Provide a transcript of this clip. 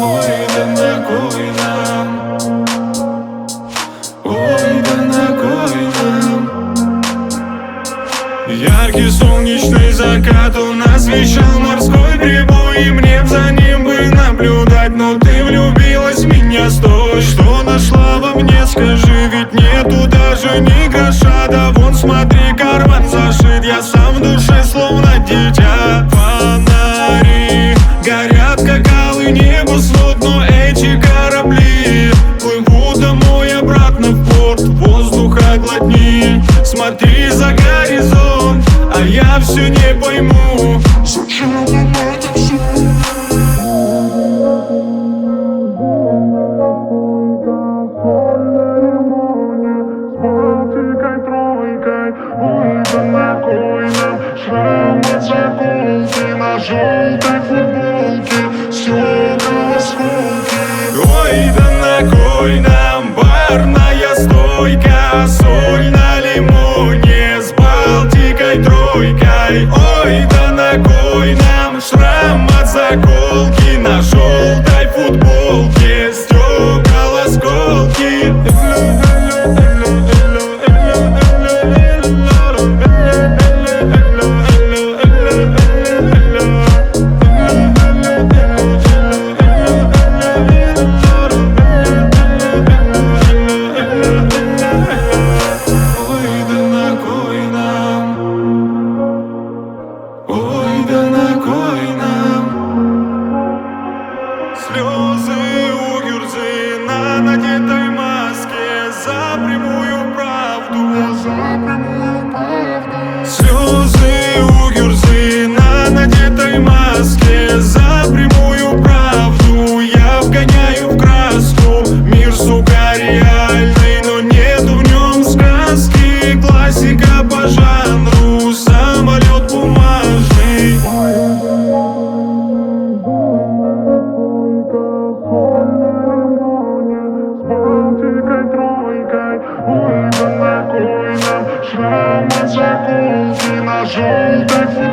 Ой, да на кой нам. Ой, да на кой нам. Яркий солнечный закат Он освещал морской прибой И мне за ним бы наблюдать. Но ты влюбилась в меня Стой, что нашла во мне, скажи Ведь нету даже ни гроша. Да вон смотри, карман зашит. Я сам в душе словно дитя все не пойму Зачем нам это все? Желтой футболке стекла осколки Ой, да на кой нам барная стойка Соль my gold. Слезы у Да на кой нам шрам от заколки на желтой